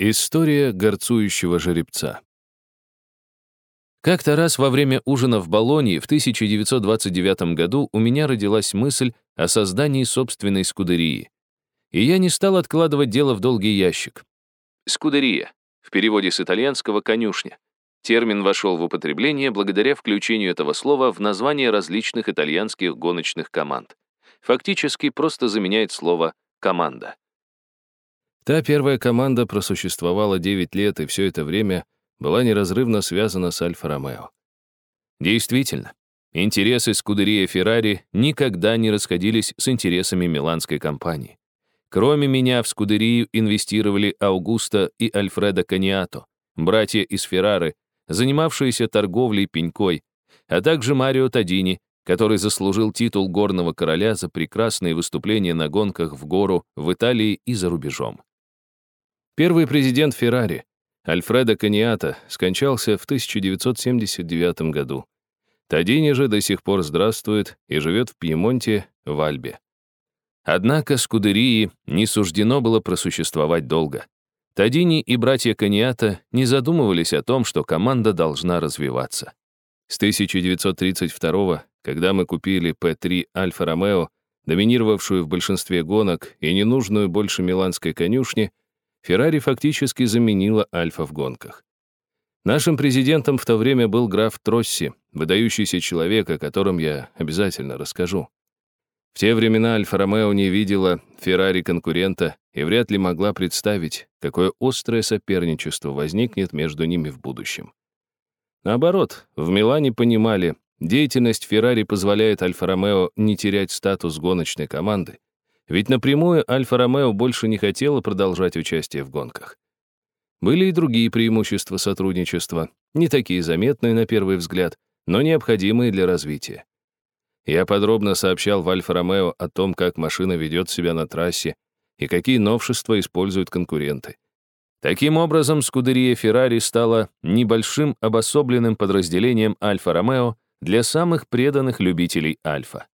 История горцующего жеребца. Как-то раз во время ужина в Болонье в 1929 году у меня родилась мысль о создании собственной скудерии. И я не стал откладывать дело в долгий ящик. Скудерия. В переводе с итальянского «конюшня». Термин вошел в употребление благодаря включению этого слова в название различных итальянских гоночных команд. Фактически просто заменяет слово «команда». Та первая команда просуществовала 9 лет и все это время была неразрывно связана с Альфа-Ромео. Действительно, интересы Скудерия Феррари никогда не расходились с интересами миланской компании. Кроме меня в Скудерию инвестировали Аугусто и Альфредо Каниато, братья из Феррары, занимавшиеся торговлей пенькой, а также Марио Тадини, который заслужил титул горного короля за прекрасные выступления на гонках в гору в Италии и за рубежом. Первый президент Феррари, Альфредо Каниата, скончался в 1979 году. Тадини же до сих пор здравствует и живет в Пьемонте, в Альбе. Однако Скудерии не суждено было просуществовать долго. Тадини и братья Каниата не задумывались о том, что команда должна развиваться. С 1932 когда мы купили П-3 Альфа-Ромео, доминировавшую в большинстве гонок и ненужную больше миланской конюшни, Феррари фактически заменила Альфа в гонках. Нашим президентом в то время был граф Тросси, выдающийся человек, о котором я обязательно расскажу. В те времена Альфа-Ромео не видела Феррари конкурента и вряд ли могла представить, какое острое соперничество возникнет между ними в будущем. Наоборот, в Милане понимали, деятельность Феррари позволяет Альфа-Ромео не терять статус гоночной команды, ведь напрямую Альфа-Ромео больше не хотела продолжать участие в гонках. Были и другие преимущества сотрудничества, не такие заметные на первый взгляд, но необходимые для развития. Я подробно сообщал в Альфа-Ромео о том, как машина ведет себя на трассе и какие новшества используют конкуренты. Таким образом, Скудерия Феррари стала небольшим обособленным подразделением Альфа-Ромео для самых преданных любителей Альфа.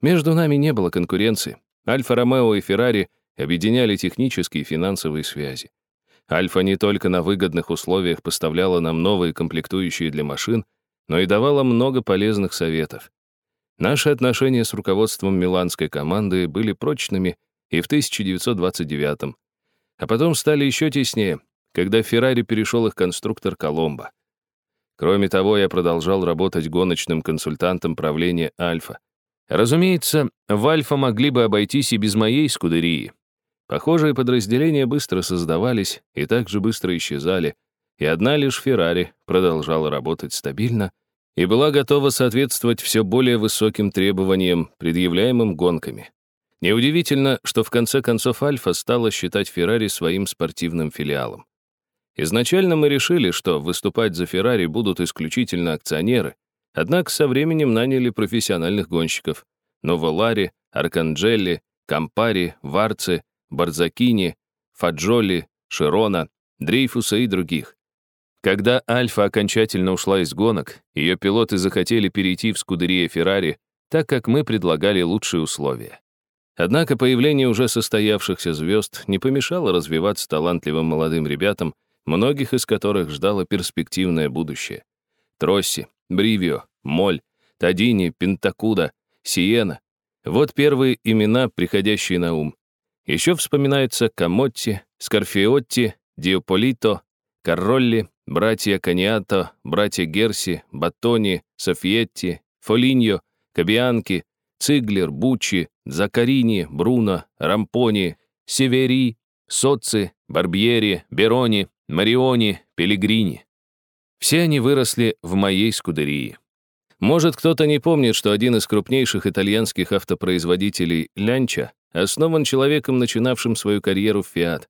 Между нами не было конкуренции, Альфа-Ромео и Феррари объединяли технические и финансовые связи. Альфа не только на выгодных условиях поставляла нам новые комплектующие для машин, но и давала много полезных советов. Наши отношения с руководством миланской команды были прочными и в 1929 а потом стали еще теснее, когда Феррари перешел их конструктор Коломбо. Кроме того, я продолжал работать гоночным консультантом правления Альфа. Разумеется, в Альфа могли бы обойтись и без моей скудерии. Похожие подразделения быстро создавались и также быстро исчезали, и одна лишь Феррари продолжала работать стабильно и была готова соответствовать все более высоким требованиям, предъявляемым гонками. Неудивительно, что в конце концов Альфа стала считать Феррари своим спортивным филиалом. Изначально мы решили, что выступать за Феррари будут исключительно акционеры, Однако со временем наняли профессиональных гонщиков. Новолари, Арканджелли, Кампари, Варци, Барзакини, Фаджоли, Широна, Дрейфуса и других. Когда Альфа окончательно ушла из гонок, ее пилоты захотели перейти в скудерия Феррари, так как мы предлагали лучшие условия. Однако появление уже состоявшихся звезд не помешало развиваться талантливым молодым ребятам, многих из которых ждало перспективное будущее. Тросси, Бривио, Моль, Тадини, Пентакуда, Сиена. Вот первые имена, приходящие на ум. Еще вспоминаются Камотти, Скорфиотти, Диополито, Каролли, братья Каниато, братья Герси, Батони, Софьетти, Фолиньо, Кабианки, Циглер, Буччи, Закарини, Бруно, Рампони, Севери, Соцци, Барбьери, Берони, Мариони, Пелигрини. Все они выросли в моей скудерии. Может, кто-то не помнит, что один из крупнейших итальянских автопроизводителей, Лянча, основан человеком, начинавшим свою карьеру в Фиат.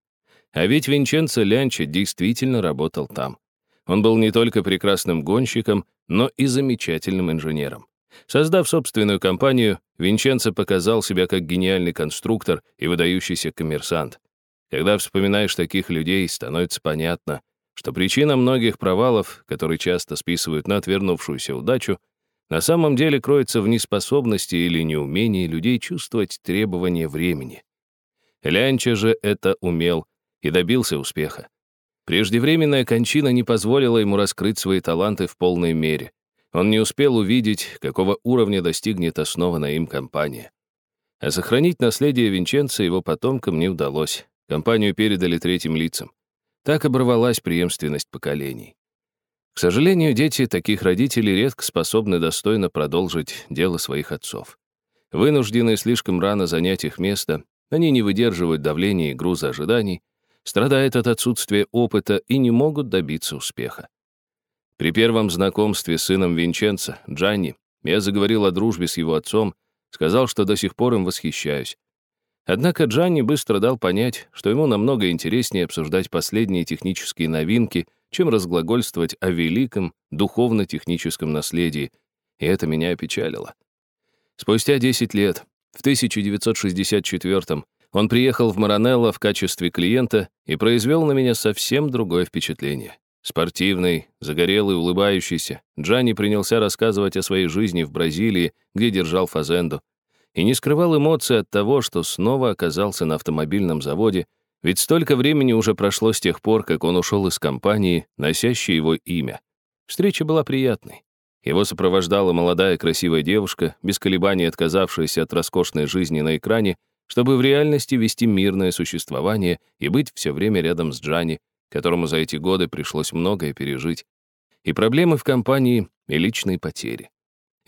А ведь Винченцо Лянча действительно работал там. Он был не только прекрасным гонщиком, но и замечательным инженером. Создав собственную компанию, Винченцо показал себя как гениальный конструктор и выдающийся коммерсант. Когда вспоминаешь таких людей, становится понятно, что причина многих провалов, которые часто списывают на отвернувшуюся удачу, на самом деле кроется в неспособности или неумении людей чувствовать требования времени. Лянча же это умел и добился успеха. Преждевременная кончина не позволила ему раскрыть свои таланты в полной мере. Он не успел увидеть, какого уровня достигнет основанная им компания. А сохранить наследие Винченца его потомкам не удалось. Компанию передали третьим лицам. Так оборвалась преемственность поколений. К сожалению, дети таких родителей редко способны достойно продолжить дело своих отцов. Вынужденные слишком рано занять их место, они не выдерживают давления и груза ожиданий, страдают от отсутствия опыта и не могут добиться успеха. При первом знакомстве с сыном Винченца, Джанни, я заговорил о дружбе с его отцом, сказал, что до сих пор им восхищаюсь. Однако Джанни быстро дал понять, что ему намного интереснее обсуждать последние технические новинки, чем разглагольствовать о великом духовно-техническом наследии, и это меня опечалило. Спустя 10 лет, в 1964 он приехал в Маранелло в качестве клиента и произвел на меня совсем другое впечатление. Спортивный, загорелый, улыбающийся, Джанни принялся рассказывать о своей жизни в Бразилии, где держал фазенду, и не скрывал эмоций от того, что снова оказался на автомобильном заводе, ведь столько времени уже прошло с тех пор, как он ушел из компании, носящей его имя. Встреча была приятной. Его сопровождала молодая красивая девушка, без колебаний отказавшаяся от роскошной жизни на экране, чтобы в реальности вести мирное существование и быть все время рядом с Джанни, которому за эти годы пришлось многое пережить, и проблемы в компании, и личные потери.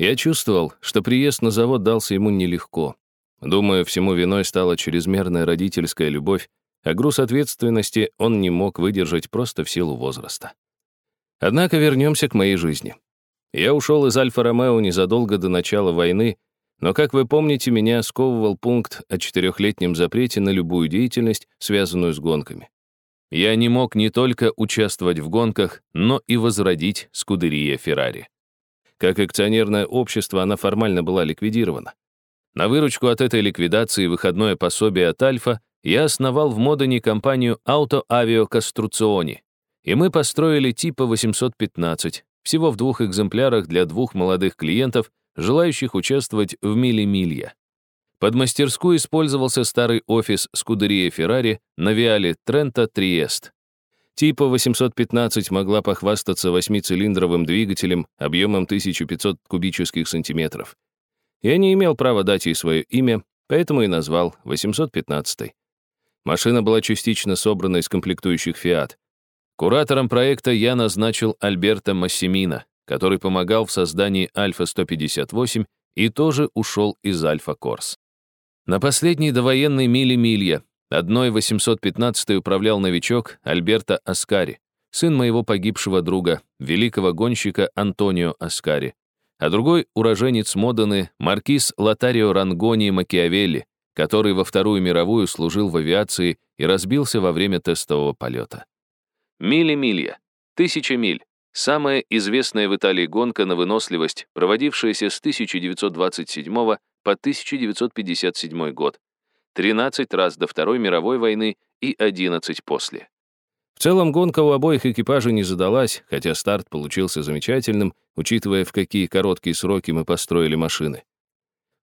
Я чувствовал, что приезд на завод дался ему нелегко. Думаю, всему виной стала чрезмерная родительская любовь, а груз ответственности он не мог выдержать просто в силу возраста. Однако вернемся к моей жизни. Я ушел из Альфа-Ромео незадолго до начала войны, но, как вы помните, меня сковывал пункт о четырехлетнем запрете на любую деятельность, связанную с гонками. Я не мог не только участвовать в гонках, но и возродить Скудерия Феррари. Как акционерное общество она формально была ликвидирована. На выручку от этой ликвидации выходное пособие от Альфа я основал в Модене компанию Auto Avio Costruzioni, и мы построили типа 815, всего в двух экземплярах для двух молодых клиентов, желающих участвовать в мили-милья. Под мастерскую использовался старый офис Скудерия Феррари на Виале Трента Триест. Типа 815 могла похвастаться восьмицилиндровым двигателем объемом 1500 кубических сантиметров. Я не имел права дать ей свое имя, поэтому и назвал 815. Машина была частично собрана из комплектующих Fiat. Куратором проекта я назначил Альберта Массимина, который помогал в создании Альфа-158 и тоже ушел из Альфа Корс. На последней довоенной миле Милья одной 815-й управлял новичок Альберто Аскари, сын моего погибшего друга, великого гонщика Антонио Аскари, а другой — уроженец Модены маркиз Лотарио Рангони Макиавелли, который во Вторую мировую служил в авиации и разбился во время тестового полета. Мили-милья, тысяча миль, самая известная в Италии гонка на выносливость, проводившаяся с 1927 по 1957 год, 13 раз до Второй мировой войны и 11 после. В целом гонка у обоих экипажей не задалась, хотя старт получился замечательным, учитывая, в какие короткие сроки мы построили машины.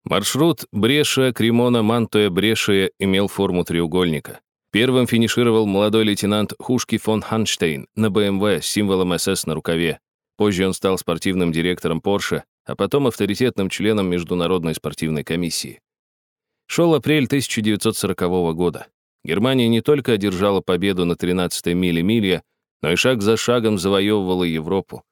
Маршрут Брешия-Кремона-Мантуя-Брешия имел форму треугольника. Первым финишировал молодой лейтенант Хушки фон Ханштейн на БМВ с символом СС на рукаве. Позже он стал спортивным директором Porsche, а потом авторитетным членом Международной спортивной комиссии. Шел апрель 1940 года. Германия не только одержала победу на 13-й миле Милья, но и шаг за шагом завоевывала Европу.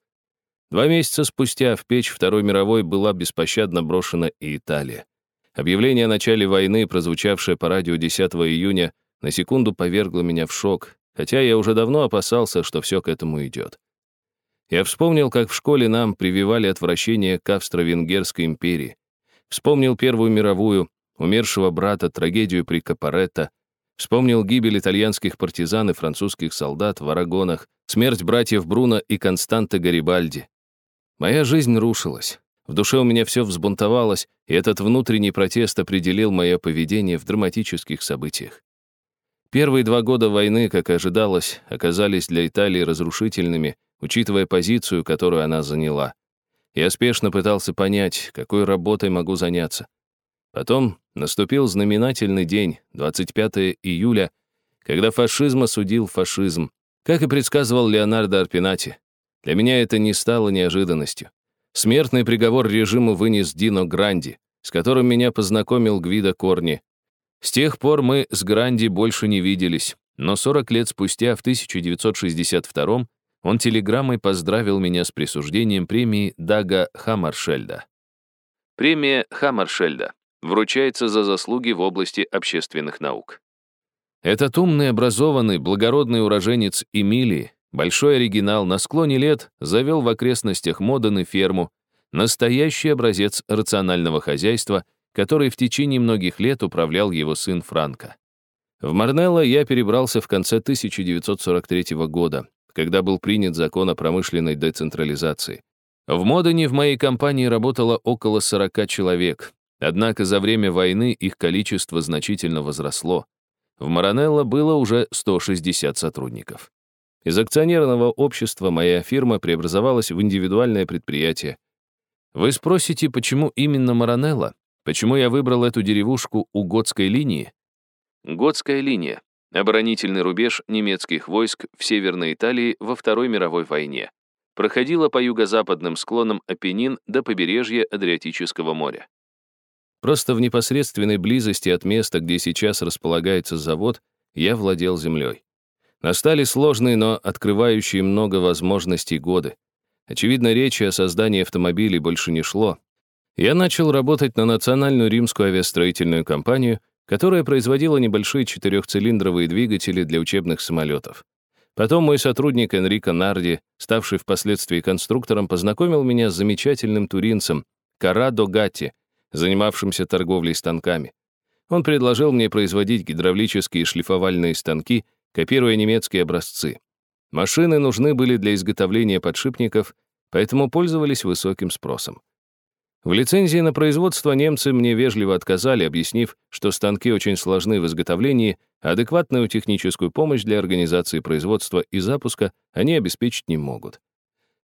Два месяца спустя в печь Второй мировой была беспощадно брошена и Италия. Объявление о начале войны, прозвучавшее по радио 10 июня, на секунду повергло меня в шок, хотя я уже давно опасался, что все к этому идет. Я вспомнил, как в школе нам прививали отвращение к Австро-Венгерской империи. Вспомнил Первую мировую, умершего брата, трагедию при Капаретто. Вспомнил гибель итальянских партизан и французских солдат в Арагонах, смерть братьев Бруно и Константа Гарибальди. Моя жизнь рушилась. В душе у меня все взбунтовалось, и этот внутренний протест определил мое поведение в драматических событиях. Первые два года войны, как ожидалось, оказались для Италии разрушительными, учитывая позицию, которую она заняла. Я спешно пытался понять, какой работой могу заняться. Потом наступил знаменательный день, 25 июля, когда фашизм осудил фашизм, Как и предсказывал Леонардо Арпинати, для меня это не стало неожиданностью. Смертный приговор режиму вынес Дино Гранди, с которым меня познакомил Гвида Корни. С тех пор мы с Гранди больше не виделись, но 40 лет спустя, в 1962 он телеграммой поздравил меня с присуждением премии Дага Хаммаршельда. Премия Хаммаршельда вручается за заслуги в области общественных наук. Этот умный, образованный, благородный уроженец Эмилии, большой оригинал, на склоне лет завел в окрестностях Модены ферму, настоящий образец рационального хозяйства, который в течение многих лет управлял его сын Франко. В Марнелло я перебрался в конце 1943 года, когда был принят закон о промышленной децентрализации. В Модене в моей компании работало около 40 человек, однако за время войны их количество значительно возросло. В Маранелло было уже 160 сотрудников. Из акционерного общества моя фирма преобразовалась в индивидуальное предприятие. Вы спросите, почему именно Маранелло? Почему я выбрал эту деревушку у Готской линии? Готская линия — оборонительный рубеж немецких войск в Северной Италии во Второй мировой войне. Проходила по юго-западным склонам Апеннин до побережья Адриатического моря. Просто в непосредственной близости от места, где сейчас располагается завод, я владел землей. Настали сложные, но открывающие много возможностей годы. Очевидно, речи о создании автомобилей больше не шло. Я начал работать на национальную римскую авиастроительную компанию — которая производила небольшие четырехцилиндровые двигатели для учебных самолетов. Потом мой сотрудник Энрико Нарди, ставший впоследствии конструктором, познакомил меня с замечательным туринцем Карадо Гатти, занимавшимся торговлей станками. Он предложил мне производить гидравлические шлифовальные станки, копируя немецкие образцы. Машины нужны были для изготовления подшипников, поэтому пользовались высоким спросом. В лицензии на производство немцы мне вежливо отказали, объяснив, что станки очень сложны в изготовлении, а адекватную техническую помощь для организации производства и запуска они обеспечить не могут.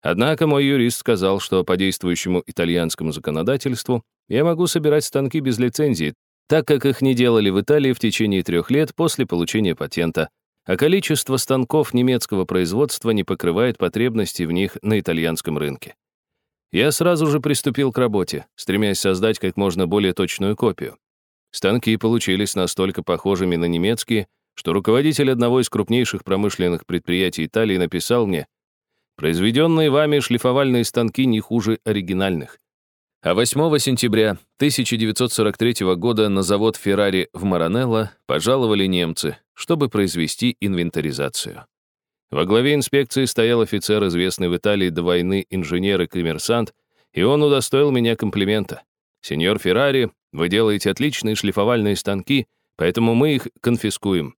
Однако мой юрист сказал, что по действующему итальянскому законодательству я могу собирать станки без лицензии, так как их не делали в Италии в течение трех лет после получения патента, а количество станков немецкого производства не покрывает потребности в них на итальянском рынке. Я сразу же приступил к работе, стремясь создать как можно более точную копию. Станки получились настолько похожими на немецкие, что руководитель одного из крупнейших промышленных предприятий Италии написал мне, «Произведенные вами шлифовальные станки не хуже оригинальных». А 8 сентября 1943 года на завод Феррари в Маранелло пожаловали немцы, чтобы произвести инвентаризацию. Во главе инспекции стоял офицер, известный в Италии до войны инженер и коммерсант, и он удостоил меня комплимента. «Сеньор Феррари, вы делаете отличные шлифовальные станки, поэтому мы их конфискуем».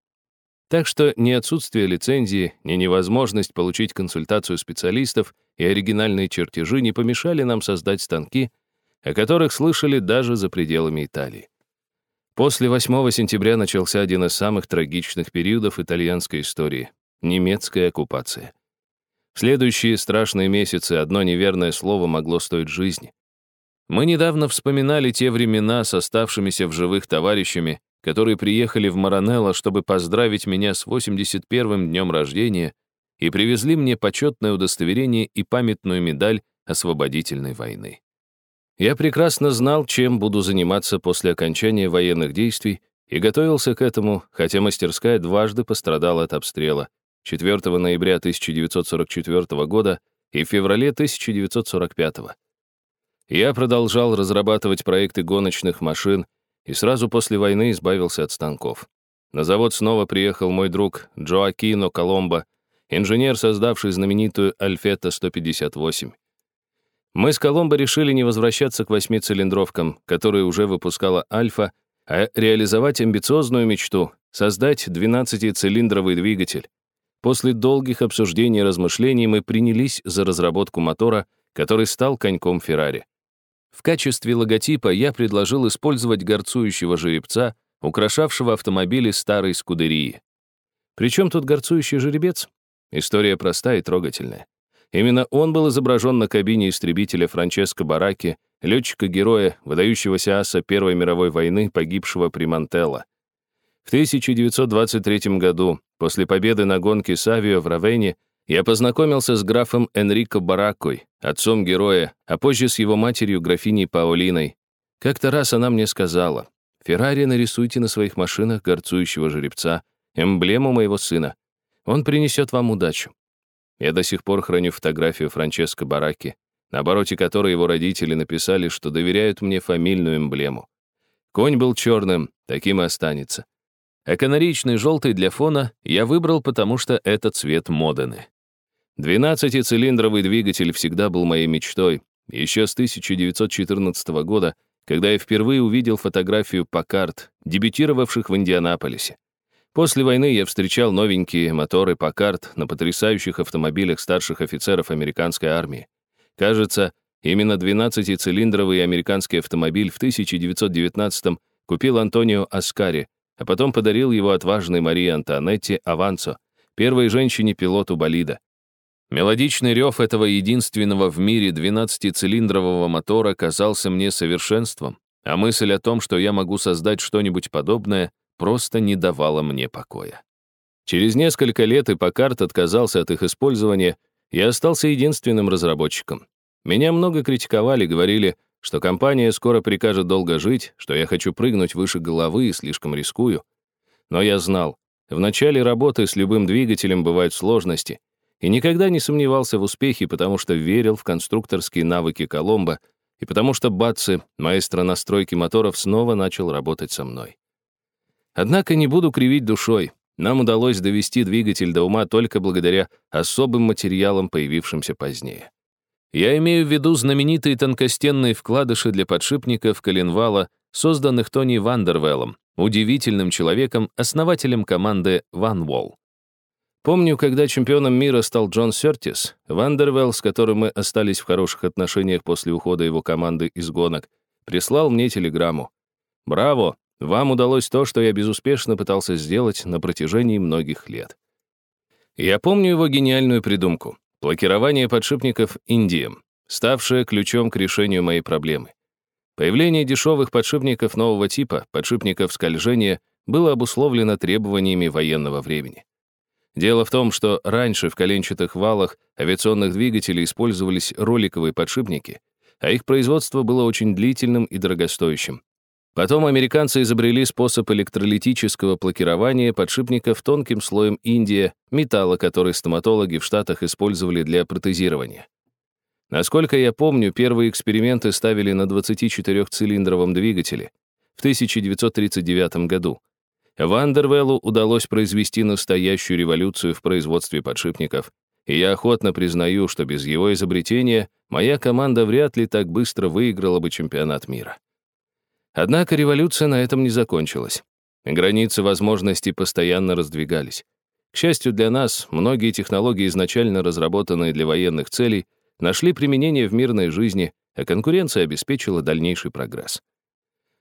Так что ни отсутствие лицензии, ни невозможность получить консультацию специалистов и оригинальные чертежи не помешали нам создать станки, о которых слышали даже за пределами Италии. После 8 сентября начался один из самых трагичных периодов итальянской истории немецкая оккупация. В следующие страшные месяцы одно неверное слово могло стоить жизни. Мы недавно вспоминали те времена с оставшимися в живых товарищами, которые приехали в Маранелло, чтобы поздравить меня с 81-м днем рождения и привезли мне почетное удостоверение и памятную медаль освободительной войны. Я прекрасно знал, чем буду заниматься после окончания военных действий и готовился к этому, хотя мастерская дважды пострадала от обстрела, 4 ноября 1944 года и в феврале 1945. Я продолжал разрабатывать проекты гоночных машин и сразу после войны избавился от станков. На завод снова приехал мой друг Джоакино Коломбо, инженер, создавший знаменитую Альфета-158. Мы с Коломбо решили не возвращаться к восьмицилиндровкам, которые уже выпускала Альфа, а реализовать амбициозную мечту — создать 12-цилиндровый двигатель. После долгих обсуждений и размышлений мы принялись за разработку мотора, который стал коньком Феррари. В качестве логотипа я предложил использовать горцующего жеребца, украшавшего автомобили старой скудерии. Причем тут горцующий жеребец? История простая и трогательная. Именно он был изображен на кабине истребителя Франческо Бараки, летчика-героя, выдающегося аса Первой мировой войны, погибшего при Монтелло. В 1923 году, после победы на гонке Савио в Равене, я познакомился с графом Энрико Баракой, отцом героя, а позже с его матерью, графиней Паолиной. Как-то раз она мне сказала, «Феррари нарисуйте на своих машинах горцующего жеребца, эмблему моего сына. Он принесет вам удачу». Я до сих пор храню фотографию Франческо Бараки, на обороте которой его родители написали, что доверяют мне фамильную эмблему. Конь был черным, таким и останется. А канаричный желтый для фона я выбрал, потому что это цвет Модены. 12-цилиндровый двигатель всегда был моей мечтой, еще с 1914 года, когда я впервые увидел фотографию Паккарт, дебютировавших в Индианаполисе. После войны я встречал новенькие моторы Паккарт на потрясающих автомобилях старших офицеров американской армии. Кажется, именно 12-цилиндровый американский автомобиль в 1919 купил Антонио Аскари, а потом подарил его отважной Марии Антуанетте Авансо, первой женщине-пилоту болида. Мелодичный рев этого единственного в мире 12-цилиндрового мотора казался мне совершенством, а мысль о том, что я могу создать что-нибудь подобное, просто не давала мне покоя. Через несколько лет и Покарт отказался от их использования, я остался единственным разработчиком. Меня много критиковали, говорили, что компания скоро прикажет долго жить, что я хочу прыгнуть выше головы и слишком рискую. Но я знал, в начале работы с любым двигателем бывают сложности, и никогда не сомневался в успехе, потому что верил в конструкторские навыки Коломбо и потому что Бацци, маэстро настройки моторов, снова начал работать со мной. Однако не буду кривить душой. Нам удалось довести двигатель до ума только благодаря особым материалам, появившимся позднее. Я имею в виду знаменитые тонкостенные вкладыши для подшипников коленвала, созданных Тони Вандервеллом, удивительным человеком, основателем команды Vanwall. Помню, когда чемпионом мира стал Джон Сертис, Вандервелл, с которым мы остались в хороших отношениях после ухода его команды из гонок, прислал мне телеграмму. «Браво! Вам удалось то, что я безуспешно пытался сделать на протяжении многих лет». Я помню его гениальную придумку. Блокирование подшипников индием, ставшее ключом к решению моей проблемы. Появление дешевых подшипников нового типа, подшипников скольжения, было обусловлено требованиями военного времени. Дело в том, что раньше в коленчатых валах авиационных двигателей использовались роликовые подшипники, а их производство было очень длительным и дорогостоящим. Потом американцы изобрели способ электролитического плакирования подшипников тонким слоем индия, металла, который стоматологи в Штатах использовали для протезирования. Насколько я помню, первые эксперименты ставили на 24-цилиндровом двигателе в 1939 году. Вандервеллу удалось произвести настоящую революцию в производстве подшипников, и я охотно признаю, что без его изобретения моя команда вряд ли так быстро выиграла бы чемпионат мира. Однако революция на этом не закончилась. Границы возможностей постоянно раздвигались. К счастью для нас, многие технологии, изначально разработанные для военных целей, нашли применение в мирной жизни, а конкуренция обеспечила дальнейший прогресс.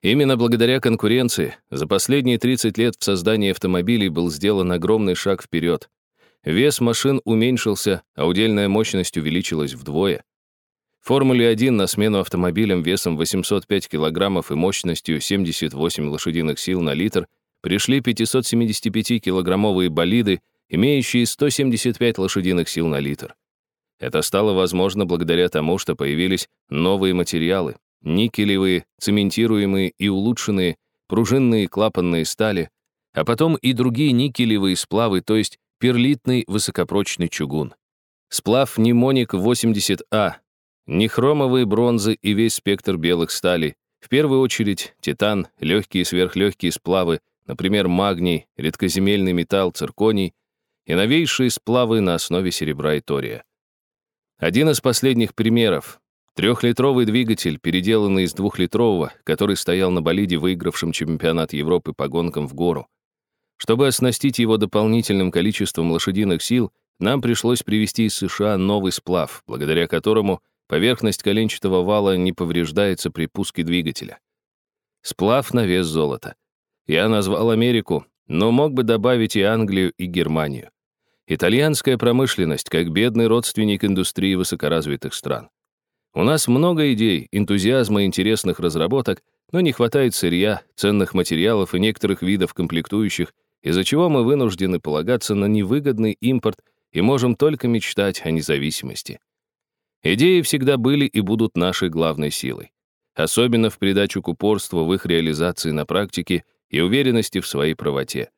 Именно благодаря конкуренции за последние 30 лет в создании автомобилей был сделан огромный шаг вперед. Вес машин уменьшился, а удельная мощность увеличилась вдвое. Формуле-1 на смену автомобилям весом 805 килограммов и мощностью 78 лошадиных сил на литр пришли 575-килограммовые болиды, имеющие 175 лошадиных сил на литр. Это стало возможно благодаря тому, что появились новые материалы, никелевые, цементируемые и улучшенные, пружинные клапанные стали, а потом и другие никелевые сплавы, то есть перлитный высокопрочный чугун. Сплав Немоник 80А Нехромовые бронзы и весь спектр белых сталей. В первую очередь титан, легкие и сверхлегкие сплавы, например, магний, редкоземельный металл, цирконий и новейшие сплавы на основе серебра и тория. Один из последних примеров. Трехлитровый двигатель, переделанный из двухлитрового, который стоял на болиде, выигравшем чемпионат Европы по гонкам в гору. Чтобы оснастить его дополнительным количеством лошадиных сил, нам пришлось привезти из США новый сплав, благодаря которому Поверхность коленчатого вала не повреждается при пуске двигателя. Сплав на вес золота. Я назвал Америку, но мог бы добавить и Англию, и Германию. Итальянская промышленность как бедный родственник индустрии высокоразвитых стран. У нас много идей, энтузиазма и интересных разработок, но не хватает сырья, ценных материалов и некоторых видов комплектующих, из-за чего мы вынуждены полагаться на невыгодный импорт и можем только мечтать о независимости. Идеи всегда были и будут нашей главной силой. Особенно в придачу к упорству в их реализации на практике и уверенности в своей правоте.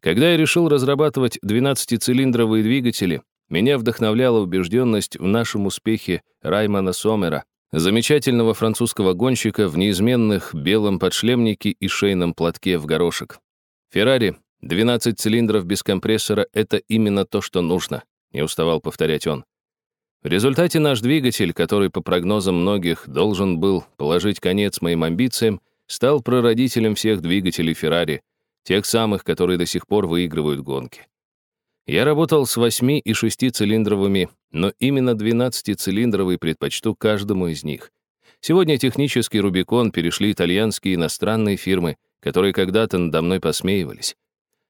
Когда я решил разрабатывать 12-цилиндровые двигатели, меня вдохновляла убежденность в нашем успехе Раймана Сомера, замечательного французского гонщика в неизменных белом подшлемнике и шейном платке в горошек. Феррари, 12 цилиндров без компрессора — это именно то, что нужно, не уставал повторять он. В результате наш двигатель, который, по прогнозам многих, должен был положить конец моим амбициям, стал прародителем всех двигателей Феррари, тех самых, которые до сих пор выигрывают гонки. Я работал с 8 и 6-цилиндровыми, но именно 12-цилиндровый предпочту каждому из них. Сегодня технический Рубикон перешли итальянские иностранные фирмы, которые когда-то надо мной посмеивались.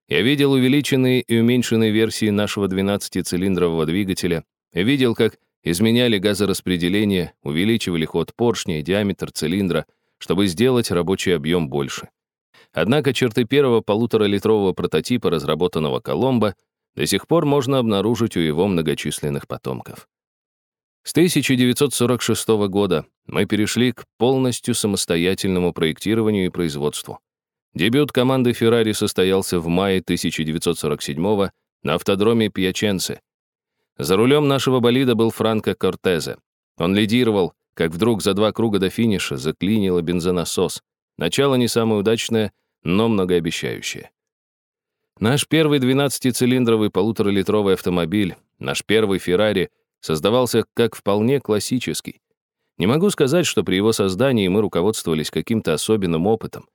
Я видел увеличенные и уменьшенные версии нашего 12-цилиндрового двигателя, видел, как изменяли газораспределение, увеличивали ход поршня и диаметр цилиндра, чтобы сделать рабочий объем больше. Однако черты первого полуторалитрового прототипа, разработанного Коломбо, до сих пор можно обнаружить у его многочисленных потомков. С 1946 года мы перешли к полностью самостоятельному проектированию и производству. Дебют команды Ferrari состоялся в мае 1947 на автодроме Пьяченце. За рулем нашего болида был Франко Кортезе. Он лидировал, как вдруг за два круга до финиша заклинило бензонасос. Начало не самое удачное, но многообещающее. Наш первый 12-цилиндровый полуторалитровый автомобиль, наш первый Феррари, создавался как вполне классический. Не могу сказать, что при его создании мы руководствовались каким-то особенным опытом.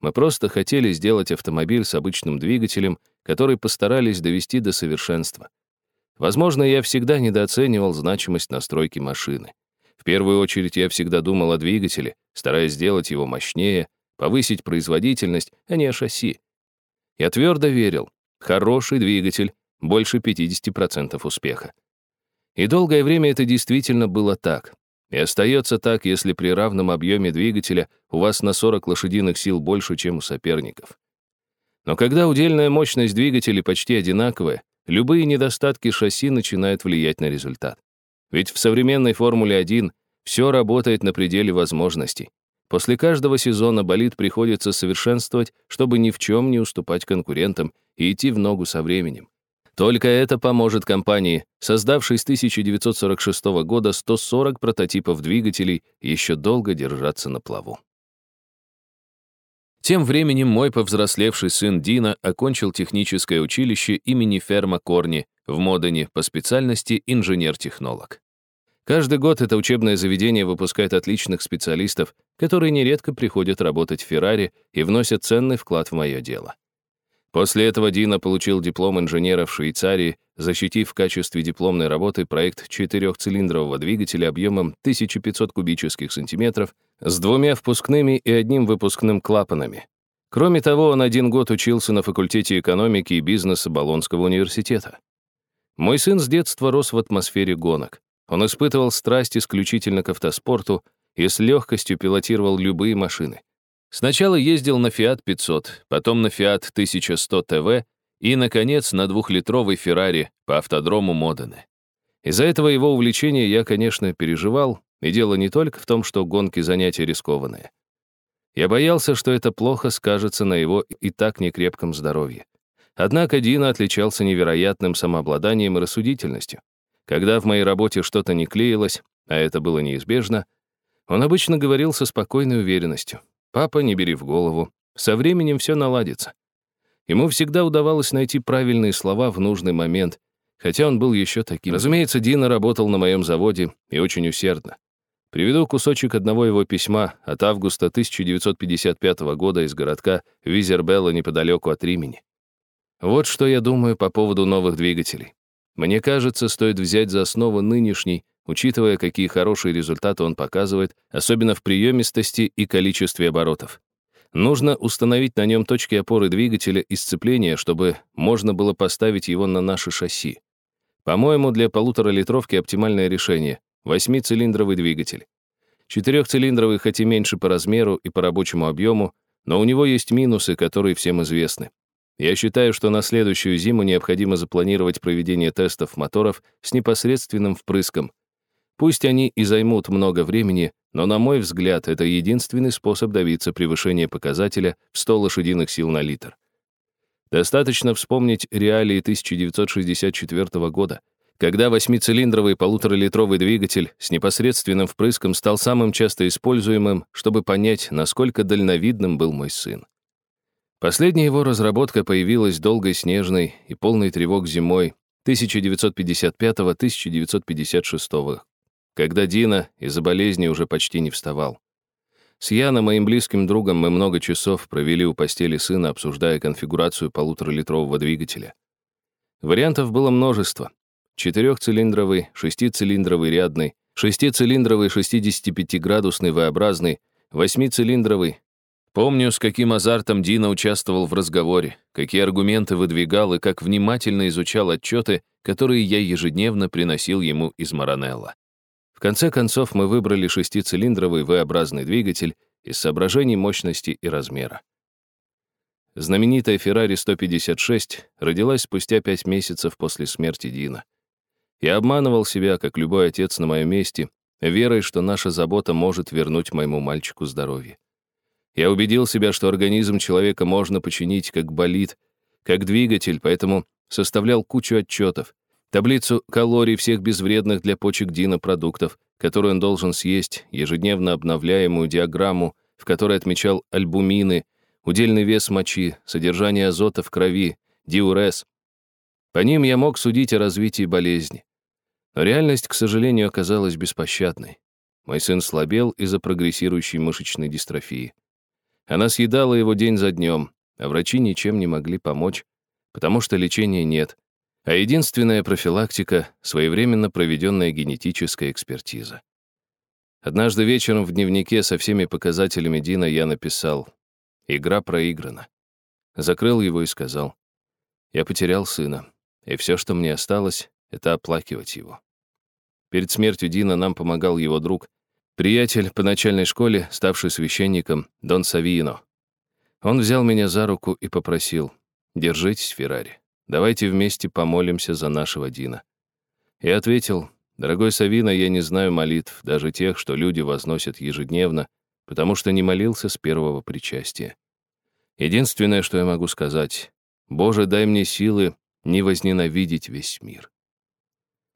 Мы просто хотели сделать автомобиль с обычным двигателем, который постарались довести до совершенства. Возможно, я всегда недооценивал значимость настройки машины. В первую очередь я всегда думал о двигателе, стараясь сделать его мощнее, повысить производительность, а не о шасси. Я твердо верил, хороший двигатель, больше 50% успеха. И долгое время это действительно было так. И остается так, если при равном объеме двигателя у вас на 40 лошадиных сил больше, чем у соперников. Но когда удельная мощность двигателей почти одинаковая, любые недостатки шасси начинают влиять на результат. Ведь в современной Формуле-1 все работает на пределе возможностей. После каждого сезона болид приходится совершенствовать, чтобы ни в чем не уступать конкурентам и идти в ногу со временем. Только это поможет компании, создавшей с 1946 года 140 прототипов двигателей, еще долго держаться на плаву. Тем временем мой повзрослевший сын Дина окончил техническое училище имени Ферма Корни в Модене по специальности инженер-технолог. Каждый год это учебное заведение выпускает отличных специалистов, которые нередко приходят работать в Феррари и вносят ценный вклад в мое дело. После этого Дина получил диплом инженера в Швейцарии, защитив в качестве дипломной работы проект четырехцилиндрового двигателя объемом 1500 кубических сантиметров с двумя впускными и одним выпускным клапанами. Кроме того, он один год учился на факультете экономики и бизнеса Болонского университета. Мой сын с детства рос в атмосфере гонок. Он испытывал страсть исключительно к автоспорту и с легкостью пилотировал любые машины. Сначала ездил на Fiat 500, потом на Fiat 1100 ТВ и, наконец, на двухлитровой Феррари по автодрому Модены. Из-за этого его увлечения я, конечно, переживал, и дело не только в том, что гонки занятия рискованные. Я боялся, что это плохо скажется на его и так некрепком здоровье. Однако Дина отличался невероятным самообладанием и рассудительностью. Когда в моей работе что-то не клеилось, а это было неизбежно, он обычно говорил со спокойной уверенностью. «Папа, не бери в голову. Со временем все наладится». Ему всегда удавалось найти правильные слова в нужный момент, хотя он был еще таким. Разумеется, Дина работал на моем заводе и очень усердно. Приведу кусочек одного его письма от августа 1955 года из городка Визербелла неподалеку от Римени. Вот что я думаю по поводу новых двигателей. Мне кажется, стоит взять за основу нынешний, учитывая, какие хорошие результаты он показывает, особенно в приемистости и количестве оборотов. Нужно установить на нем точки опоры двигателя и сцепления, чтобы можно было поставить его на наши шасси. По-моему, для полуторалитровки оптимальное решение — восьмицилиндровый двигатель. Четырехцилиндровый хоть и меньше по размеру и по рабочему объему, но у него есть минусы, которые всем известны. Я считаю, что на следующую зиму необходимо запланировать проведение тестов моторов с непосредственным впрыском. Пусть они и займут много времени, но, на мой взгляд, это единственный способ добиться превышения показателя в 100 лошадиных сил на литр. Достаточно вспомнить реалии 1964 года, когда восьмицилиндровый полуторалитровый двигатель с непосредственным впрыском стал самым часто используемым, чтобы понять, насколько дальновидным был мой сын. Последняя его разработка появилась долгой снежной и полной тревог зимой 1955-1956, когда Дина из-за болезни уже почти не вставал. С Яном, моим близким другом, мы много часов провели у постели сына, обсуждая конфигурацию полуторалитрового двигателя. Вариантов было множество. Четырехцилиндровый, шестицилиндровый рядный, шестицилиндровый 65-градусный V-образный, восьмицилиндровый, Помню, с каким азартом Дина участвовал в разговоре, какие аргументы выдвигал и как внимательно изучал отчеты, которые я ежедневно приносил ему из Маранелла. В конце концов, мы выбрали шестицилиндровый V-образный двигатель из соображений мощности и размера. Знаменитая Ferrari 156 родилась спустя пять месяцев после смерти Дина. Я обманывал себя, как любой отец на моем месте, верой, что наша забота может вернуть моему мальчику здоровье. Я убедил себя, что организм человека можно починить как болид, как двигатель, поэтому составлял кучу отчетов, таблицу калорий всех безвредных для почек Дина продуктов, которые он должен съесть, ежедневно обновляемую диаграмму, в которой отмечал альбумины, удельный вес мочи, содержание азота в крови, диурез. По ним я мог судить о развитии болезни. Но реальность, к сожалению, оказалась беспощадной. Мой сын слабел из-за прогрессирующей мышечной дистрофии. Она съедала его день за днем, а врачи ничем не могли помочь, потому что лечения нет, а единственная профилактика — своевременно проведенная генетическая экспертиза. Однажды вечером в дневнике со всеми показателями Дина я написал «Игра проиграна». Закрыл его и сказал «Я потерял сына, и все, что мне осталось, это оплакивать его». Перед смертью Дина нам помогал его друг, Приятель по начальной школе, ставший священником, Дон Савино. Он взял меня за руку и попросил, «Держитесь, Феррари, давайте вместе помолимся за нашего Дина». Я ответил, «Дорогой Савино, я не знаю молитв, даже тех, что люди возносят ежедневно, потому что не молился с первого причастия. Единственное, что я могу сказать, Боже, дай мне силы не возненавидеть весь мир».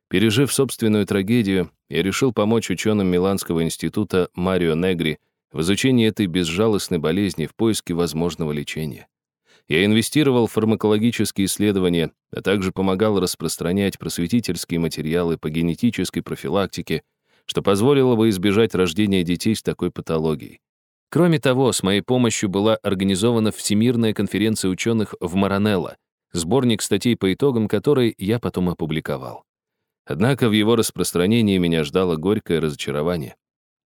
Пережив собственную трагедию, я решил помочь ученым Миланского института Марио Негри в изучении этой безжалостной болезни в поиске возможного лечения. Я инвестировал в фармакологические исследования, а также помогал распространять просветительские материалы по генетической профилактике, что позволило бы избежать рождения детей с такой патологией. Кроме того, с моей помощью была организована Всемирная конференция ученых в Маранелло, сборник статей по итогам которой я потом опубликовал. Однако в его распространении меня ждало горькое разочарование.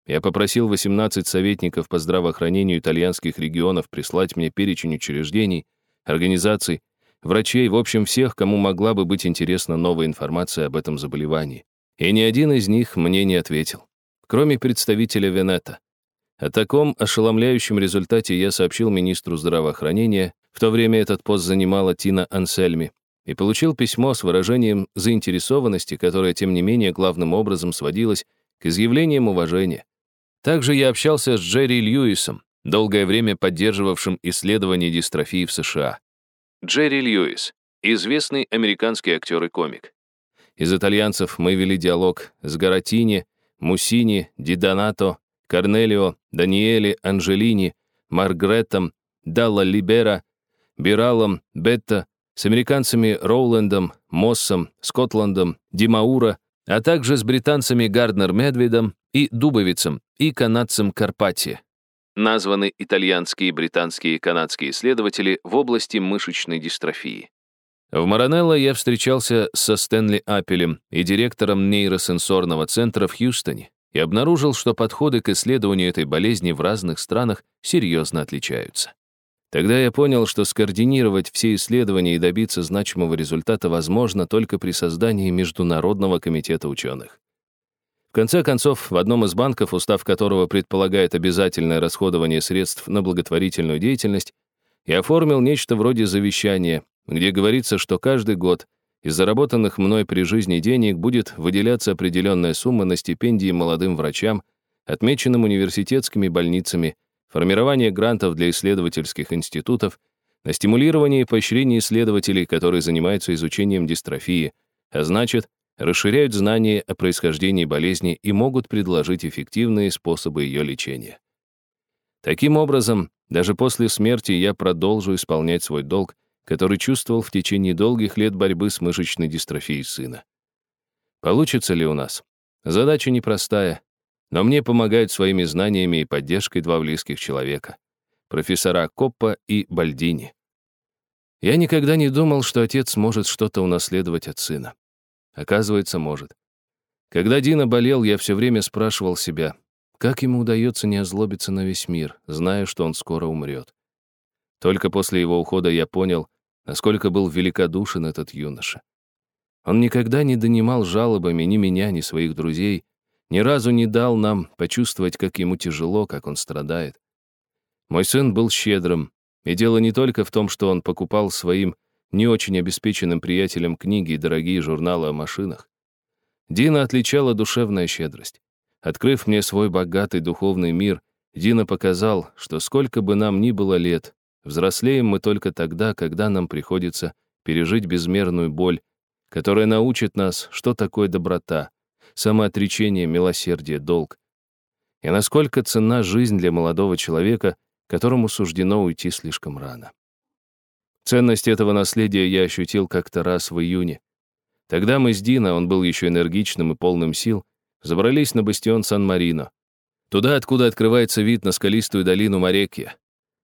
Я попросил 18 советников по здравоохранению итальянских регионов прислать мне перечень учреждений, организаций, врачей, в общем, всех, кому могла бы быть интересна новая информация об этом заболевании. И ни один из них мне не ответил, кроме представителя Венета. О таком ошеломляющем результате я сообщил министру здравоохранения, в то время этот пост занимала Тина Ансельми, и получил письмо с выражением заинтересованности, которое, тем не менее, главным образом сводилось к изъявлениям уважения. Также я общался с Джерри Льюисом, долгое время поддерживавшим исследование дистрофии в США. Джерри Льюис — известный американский актер и комик. Из итальянцев мы вели диалог с Гаратини, Муссини, Дидонато, Корнелио, Даниэле, Анжелини, Маргретом, Далла Либера, Биралом, Бетта, с американцами Роулендом, Моссом, Скотландом, Димаура, а также с британцами Гарднер-Медведом и Дубовицем и канадцем Карпати. Названы итальянские, британские и канадские исследователи в области мышечной дистрофии. В Маранелло я встречался со Стэнли Аппелем и директором нейросенсорного центра в Хьюстоне и обнаружил, что подходы к исследованию этой болезни в разных странах серьезно отличаются. Тогда я понял, что скоординировать все исследования и добиться значимого результата возможно только при создании Международного комитета ученых. В конце концов, в одном из банков, устав которого предполагает обязательное расходование средств на благотворительную деятельность, я оформил нечто вроде завещания, где говорится, что каждый год из заработанных мной при жизни денег будет выделяться определенная сумма на стипендии молодым врачам, отмеченным университетскими больницами, формирование грантов для исследовательских институтов, на стимулирование и поощрение исследователей, которые занимаются изучением дистрофии, а значит, расширяют знания о происхождении болезни и могут предложить эффективные способы ее лечения. Таким образом, даже после смерти я продолжу исполнять свой долг, который чувствовал в течение долгих лет борьбы с мышечной дистрофией сына. Получится ли у нас? Задача непростая, но мне помогают своими знаниями и поддержкой два близких человека — профессора Коппа и Бальдини. Я никогда не думал, что отец может что-то унаследовать от сына. Оказывается, может. Когда Дина болел, я все время спрашивал себя, как ему удается не озлобиться на весь мир, зная, что он скоро умрет. Только после его ухода я понял, насколько был великодушен этот юноша. Он никогда не донимал жалобами ни меня, ни своих друзей, ни разу не дал нам почувствовать, как ему тяжело, как он страдает. Мой сын был щедрым, и дело не только в том, что он покупал своим не очень обеспеченным приятелям книги и дорогие журналы о машинах. Дина отличала душевная щедрость. Открыв мне свой богатый духовный мир, Дина показал, что сколько бы нам ни было лет, взрослеем мы только тогда, когда нам приходится пережить безмерную боль, которая научит нас, что такое доброта, самоотречение, милосердие, долг. И насколько ценна жизнь для молодого человека, которому суждено уйти слишком рано. Ценность этого наследия я ощутил как-то раз в июне. Тогда мы с Дино, он был еще энергичным и полным сил, забрались на бастион Сан-Марино. Туда, откуда открывается вид на скалистую долину Морекия.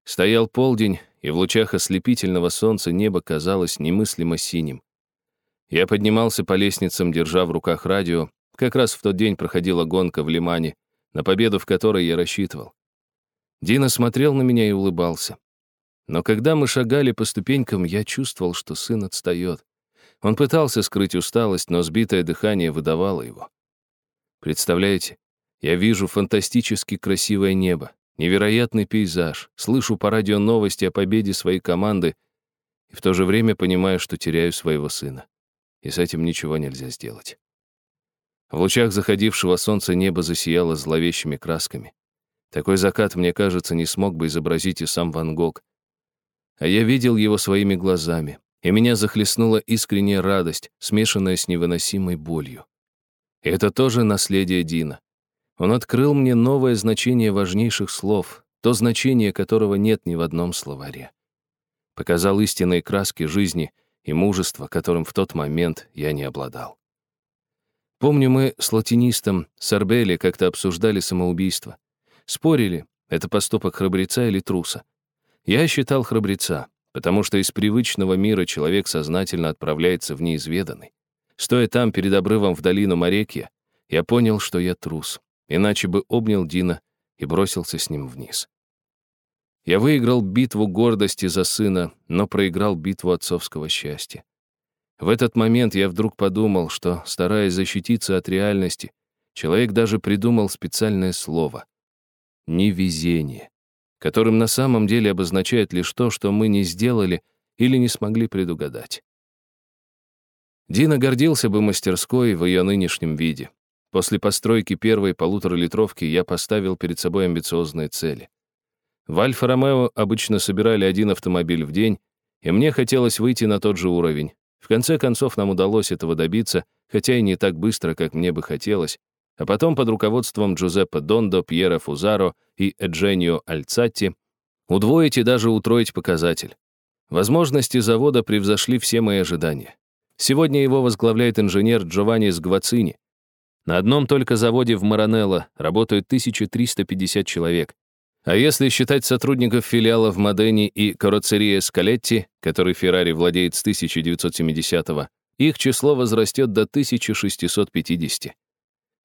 Стоял полдень, и в лучах ослепительного солнца небо казалось немыслимо синим. Я поднимался по лестницам, держа в руках радио. Как раз в тот день проходила гонка в Лимане, на победу в которой я рассчитывал. Дина смотрел на меня и улыбался. Но когда мы шагали по ступенькам, я чувствовал, что сын отстает. Он пытался скрыть усталость, но сбитое дыхание выдавало его. Представляете, я вижу фантастически красивое небо, невероятный пейзаж, слышу по радио новости о победе своей команды и в то же время понимаю, что теряю своего сына. И с этим ничего нельзя сделать. В лучах заходившего солнца небо засияло зловещими красками. Такой закат, мне кажется, не смог бы изобразить и сам Ван Гог. А я видел его своими глазами, и меня захлестнула искренняя радость, смешанная с невыносимой болью. И это тоже наследие Дина. Он открыл мне новое значение важнейших слов, то значение которого нет ни в одном словаре. Показал истинные краски жизни и мужества, которым в тот момент я не обладал. Помню, мы с латинистом Сарбели как-то обсуждали самоубийство. Спорили, это поступок храбреца или труса. Я считал храбреца, потому что из привычного мира человек сознательно отправляется в неизведанный. Стоя там, перед обрывом в долину Морекья, я понял, что я трус, иначе бы обнял Дина и бросился с ним вниз. Я выиграл битву гордости за сына, но проиграл битву отцовского счастья. В этот момент я вдруг подумал, что, стараясь защититься от реальности, человек даже придумал специальное слово невезение, которым на самом деле обозначает лишь то, что мы не сделали или не смогли предугадать. Дина гордился бы мастерской в ее нынешнем виде. После постройки первой полуторалитровки я поставил перед собой амбициозные цели. В Альфа-Ромео обычно собирали один автомобиль в день, и мне хотелось выйти на тот же уровень. В конце концов, нам удалось этого добиться, хотя и не так быстро, как мне бы хотелось, а потом под руководством Джузеппе Дондо, Пьера Фузаро и Эдженио Альцатти удвоить и даже утроить показатель. Возможности завода превзошли все мои ожидания. Сегодня его возглавляет инженер Джованни Сгвацини. На одном только заводе в Маранелло работают 1350 человек. А если считать сотрудников филиала в Модене и кароцерия Скалетти, который Феррари владеет с 1970-го, их число возрастет до 1650.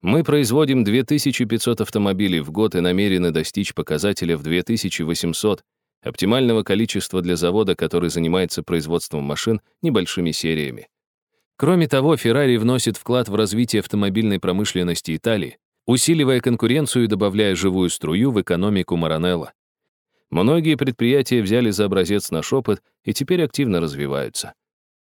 Мы производим 2500 автомобилей в год и намерены достичь показателя в 2800, оптимального количества для завода, который занимается производством машин небольшими сериями. Кроме того, Ferrari вносит вклад в развитие автомобильной промышленности Италии, усиливая конкуренцию и добавляя живую струю в экономику Маранелло. Многие предприятия взяли за образец наш опыт и теперь активно развиваются.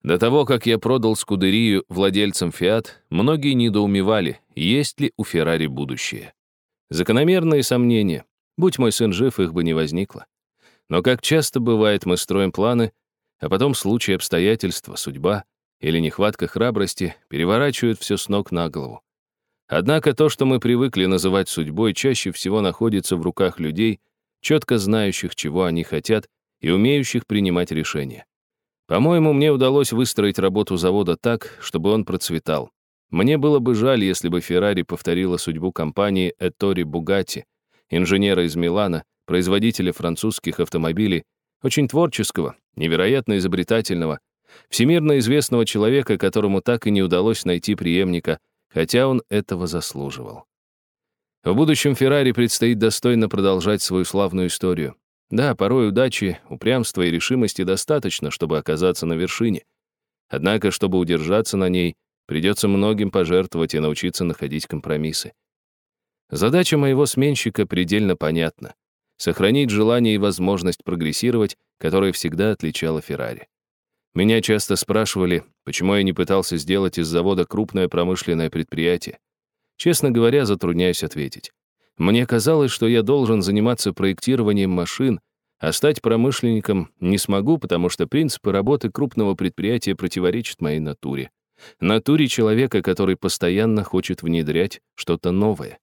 До того, как я продал Скудерию владельцам Fiat, многие недоумевали, есть ли у Ferrari будущее. Закономерные сомнения. Будь мой сын жив, их бы не возникло. Но как часто бывает, мы строим планы, а потом случай, обстоятельства, судьба или нехватка храбрости переворачивают все с ног на голову. Однако то, что мы привыкли называть судьбой, чаще всего находится в руках людей, четко знающих, чего они хотят, и умеющих принимать решения. По-моему, мне удалось выстроить работу завода так, чтобы он процветал. Мне было бы жаль, если бы Ferrari повторила судьбу компании Ettore Bugatti, инженера из Милана, производителя французских автомобилей, очень творческого, невероятно изобретательного, всемирно известного человека, которому так и не удалось найти преемника, хотя он этого заслуживал. В будущем Феррари предстоит достойно продолжать свою славную историю. Да, порой удачи, упрямства и решимости достаточно, чтобы оказаться на вершине. Однако, чтобы удержаться на ней, придется многим пожертвовать и научиться находить компромиссы. Задача моего сменщика предельно понятна — сохранить желание и возможность прогрессировать, которая всегда отличала Феррари. Меня часто спрашивали, почему я не пытался сделать из завода крупное промышленное предприятие. Честно говоря, затрудняюсь ответить. Мне казалось, что я должен заниматься проектированием машин, а стать промышленником не смогу, потому что принципы работы крупного предприятия противоречат моей натуре. Натуре человека, который постоянно хочет внедрять что-то новое.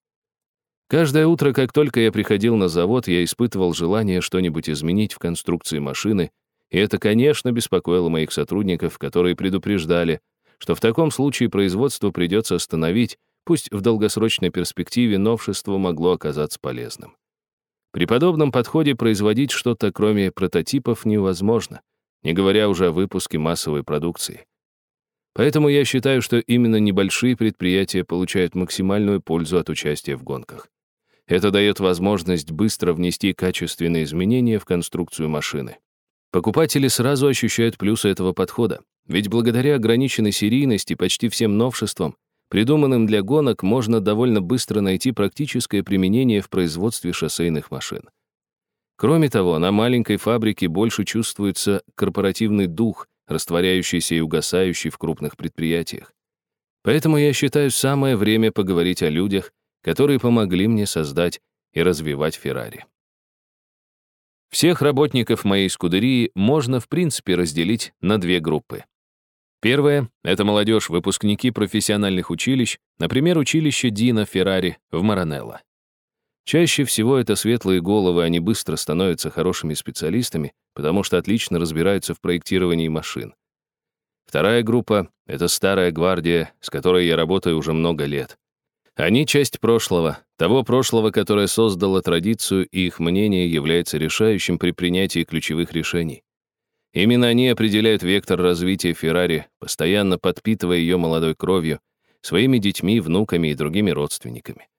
Каждое утро, как только я приходил на завод, я испытывал желание что-нибудь изменить в конструкции машины, и это, конечно, беспокоило моих сотрудников, которые предупреждали, что в таком случае производство придется остановить, пусть в долгосрочной перспективе новшество могло оказаться полезным. При подобном подходе производить что-то, кроме прототипов, невозможно, не говоря уже о выпуске массовой продукции. Поэтому я считаю, что именно небольшие предприятия получают максимальную пользу от участия в гонках. Это дает возможность быстро внести качественные изменения в конструкцию машины. Покупатели сразу ощущают плюсы этого подхода, ведь благодаря ограниченной серийности почти всем новшествам, придуманным для гонок, можно довольно быстро найти практическое применение в производстве шоссейных машин. Кроме того, на маленькой фабрике больше чувствуется корпоративный дух, растворяющийся и угасающий в крупных предприятиях. Поэтому я считаю самое время поговорить о людях, которые помогли мне создать и развивать Феррари. Всех работников моей скудерии можно, в принципе, разделить на две группы. Первая — это молодежь, выпускники профессиональных училищ, например, училище Дина Феррари в Маранелло. Чаще всего это светлые головы, они быстро становятся хорошими специалистами, потому что отлично разбираются в проектировании машин. Вторая группа — это старая гвардия, с которой я работаю уже много лет. Они часть прошлого, того прошлого, которое создало традицию, и их мнение является решающим при принятии ключевых решений. Именно они определяют вектор развития Феррари, постоянно подпитывая ее молодой кровью, своими детьми, внуками и другими родственниками.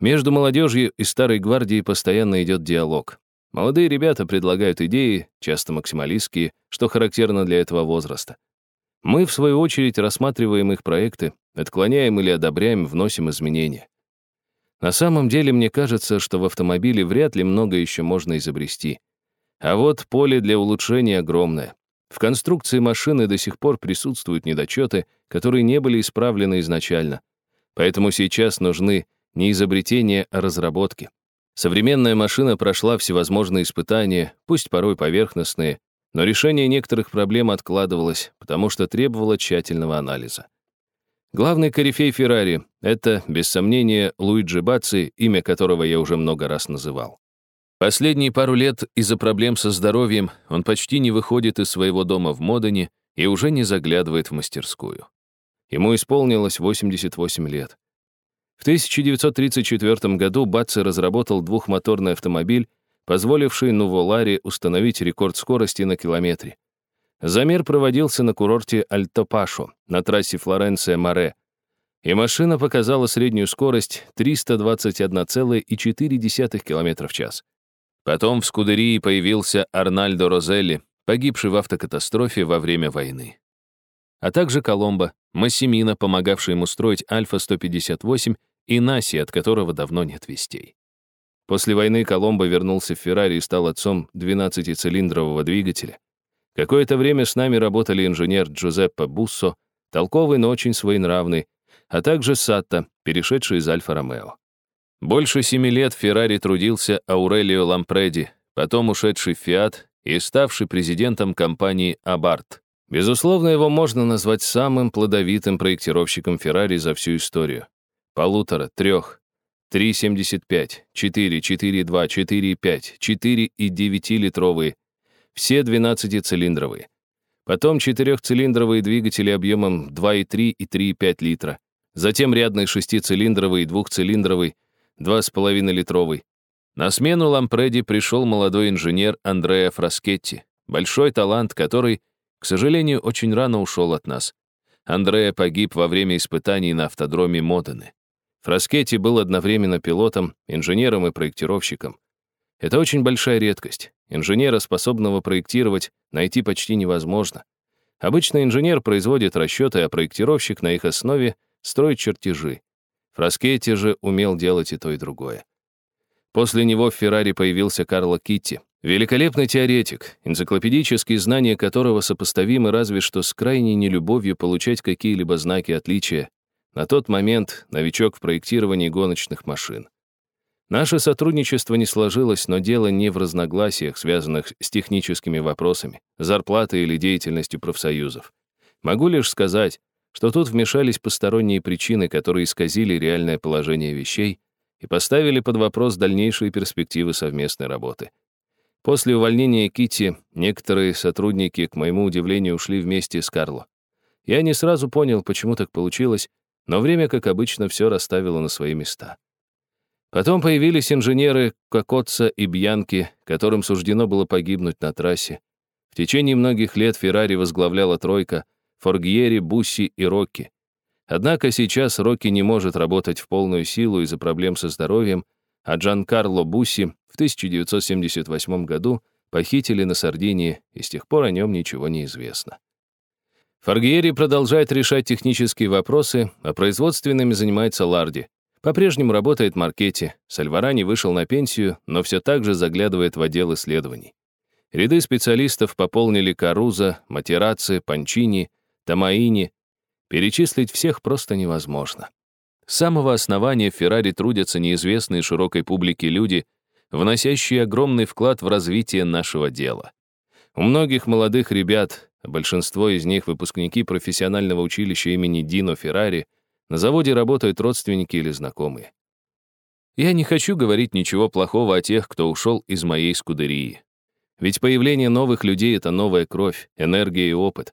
Между молодежью и старой гвардией постоянно идет диалог. Молодые ребята предлагают идеи, часто максималистские, что характерно для этого возраста. Мы, в свою очередь, рассматриваем их проекты, отклоняем или одобряем, вносим изменения. На самом деле, мне кажется, что в автомобиле вряд ли много еще можно изобрести. А вот поле для улучшения огромное. В конструкции машины до сих пор присутствуют недочеты, которые не были исправлены изначально. Поэтому сейчас нужны не изобретения, а разработки. Современная машина прошла всевозможные испытания, пусть порой поверхностные, но решение некоторых проблем откладывалось, потому что требовало тщательного анализа. Главный корифей Феррари — это, без сомнения, Луиджи Баци, имя которого я уже много раз называл. Последние пару лет из-за проблем со здоровьем он почти не выходит из своего дома в Модене и уже не заглядывает в мастерскую. Ему исполнилось 88 лет. В 1934 году Баци разработал двухмоторный автомобиль, позволивший Нуволаре установить рекорд скорости на километре. Замер проводился на курорте Альтопашо на трассе Флоренция-Море, и машина показала среднюю скорость 321,4 км в час. Потом в Скудерии появился Арнальдо Розелли, погибший в автокатастрофе во время войны. а также Коломбо, Массимина, помогавший ему строить Альфа-158, и Наси, от которого давно нет вестей. После войны Коломбо вернулся в Феррари и стал отцом 12-цилиндрового двигателя. Какое-то время с нами работали инженер Джузеппе Буссо, толковый, но очень своенравный, а также Сатта, перешедший из Альфа-Ромео. Больше семи лет Феррари трудился Аурелио Лампреди, потом ушедший в Фиат и ставший президентом компании Абарт. Безусловно, его можно назвать самым плодовитым проектировщиком Феррари за всю историю. Полутора, трех, 3,75, 4, 4,2, 4,5, 4 и 9-литровые, все 12-цилиндровые. Потом четырехцилиндровые двигатели объемом 2,3 и 3,5 литра. Затем рядный шестицилиндровый и двухцилиндровый, 2,5-литровый. На смену Лампреди пришел молодой инженер Андреа Фраскетти, большой талант, который, к сожалению, очень рано ушел от нас. Андреа погиб во время испытаний на автодроме Модены. Фраскетти был одновременно пилотом, инженером и проектировщиком. Это очень большая редкость. Инженера, способного проектировать, найти почти невозможно. Обычно инженер производит расчеты, а проектировщик на их основе строит чертежи. Фраскетти же умел делать и то, и другое. После него в Феррари появился Карло Китти, великолепный теоретик, энциклопедические знания которого сопоставимы разве что с крайней нелюбовью получать какие-либо знаки отличия. На тот момент новичок в проектировании гоночных машин. Наше сотрудничество не сложилось, но дело не в разногласиях, связанных с техническими вопросами, зарплатой или деятельностью профсоюзов. Могу лишь сказать, что тут вмешались посторонние причины, которые исказили реальное положение вещей и поставили под вопрос дальнейшие перспективы совместной работы. После увольнения Кити некоторые сотрудники, к моему удивлению, ушли вместе с Карло. Я не сразу понял, почему так получилось, но время, как обычно, все расставило на свои места. Потом появились инженеры Кокотца и Бьянки, которым суждено было погибнуть на трассе. В течение многих лет Феррари возглавляла тройка Форгьери, Бусси и Рокки. Однако сейчас Рокки не может работать в полную силу из-за проблем со здоровьем, а Джан Карло Бусси в 1978 году похитили на Сардинии, и с тех пор о нем ничего не известно. Форгьери продолжает решать технические вопросы, а производственными занимается Ларди. По-прежнему работает Маркетти, Сальварани вышел на пенсию, но все так же заглядывает в отдел исследований. Ряды специалистов пополнили Каруза, Матераци, Панчини, Тамаини. Перечислить всех просто невозможно. С самого основания в Феррари трудятся неизвестные широкой публике люди, вносящие огромный вклад в развитие нашего дела. У многих молодых ребят, большинство из них выпускники профессионального училища имени Дино Феррари, на заводе работают родственники или знакомые. Я не хочу говорить ничего плохого о тех, кто ушел из моей скудерии. Ведь появление новых людей — это новая кровь, энергия и опыт.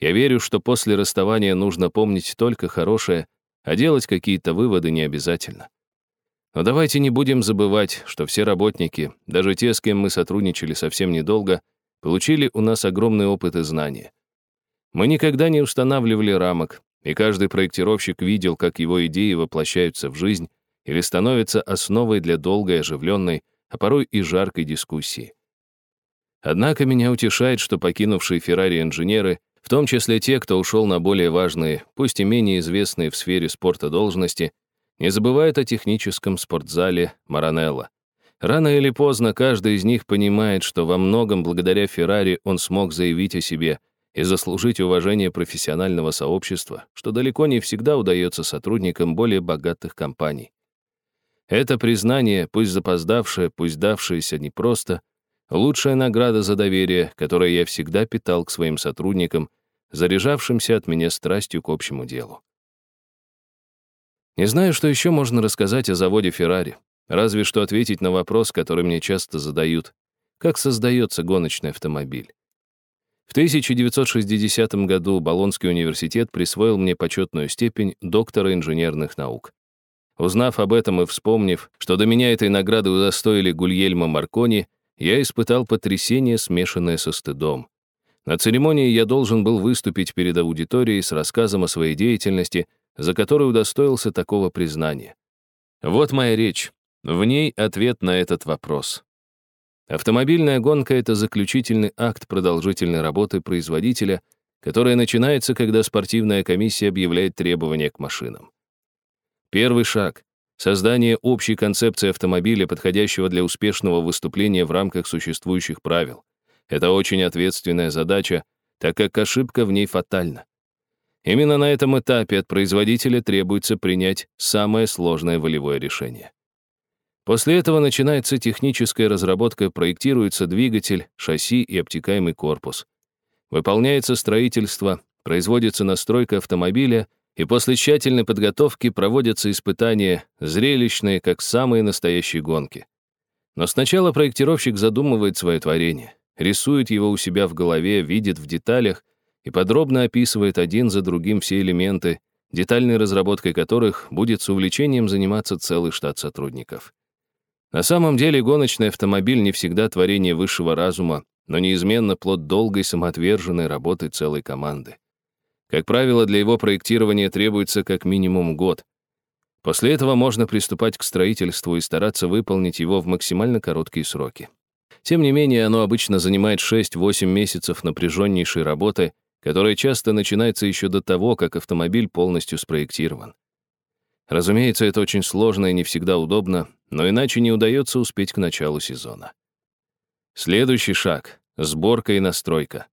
Я верю, что после расставания нужно помнить только хорошее, а делать какие-то выводы не обязательно. Но давайте не будем забывать, что все работники, даже те, с кем мы сотрудничали совсем недолго, получили у нас огромный опыт и знания. Мы никогда не устанавливали рамок, и каждый проектировщик видел, как его идеи воплощаются в жизнь или становятся основой для долгой, оживленной, а порой и жаркой дискуссии. Однако меня утешает, что покинувшие Феррари инженеры, в том числе те, кто ушел на более важные, пусть и менее известные в сфере спорта должности, не забывают о техническом спортзале Маранелло. Рано или поздно каждый из них понимает, что во многом благодаря Феррари он смог заявить о себе и заслужить уважение профессионального сообщества, что далеко не всегда удается сотрудникам более богатых компаний. Это признание, пусть запоздавшее, пусть давшееся непросто, лучшая награда за доверие, которое я всегда питал к своим сотрудникам, заряжавшимся от меня страстью к общему делу. Не знаю, что еще можно рассказать о заводе Феррари, разве что ответить на вопрос, который мне часто задают. Как создается гоночный автомобиль? В 1960 году Болонский университет присвоил мне почетную степень доктора инженерных наук. Узнав об этом и вспомнив, что до меня этой награды удостоили Гульельма Маркони, я испытал потрясение, смешанное со стыдом. На церемонии я должен был выступить перед аудиторией с рассказом о своей деятельности, за которую удостоился такого признания. Вот моя речь. В ней ответ на этот вопрос. Автомобильная гонка — это заключительный акт продолжительной работы производителя, которое начинается, когда спортивная комиссия объявляет требования к машинам. Первый шаг — создание общей концепции автомобиля, подходящего для успешного выступления в рамках существующих правил. Это очень ответственная задача, так как ошибка в ней фатальна. Именно на этом этапе от производителя требуется принять самое сложное волевое решение. После этого начинается техническая разработка, проектируется двигатель, шасси и обтекаемый корпус. Выполняется строительство, производится настройка автомобиля и после тщательной подготовки проводятся испытания, зрелищные, как самые настоящие гонки. Но сначала проектировщик задумывает свое творение, рисует его у себя в голове, видит в деталях и подробно описывает один за другим все элементы, детальной разработкой которых будет с увлечением заниматься целый штат сотрудников. На самом деле гоночный автомобиль не всегда творение высшего разума, но неизменно плод долгой самоотверженной работы целой команды. Как правило, для его проектирования требуется как минимум год. После этого можно приступать к строительству и стараться выполнить его в максимально короткие сроки. Тем не менее, оно обычно занимает 6-8 месяцев напряженнейшей работы, которая часто начинается еще до того, как автомобиль полностью спроектирован. Разумеется, это очень сложно и не всегда удобно, но иначе не удается успеть к началу сезона. Следующий шаг — сборка и настройка.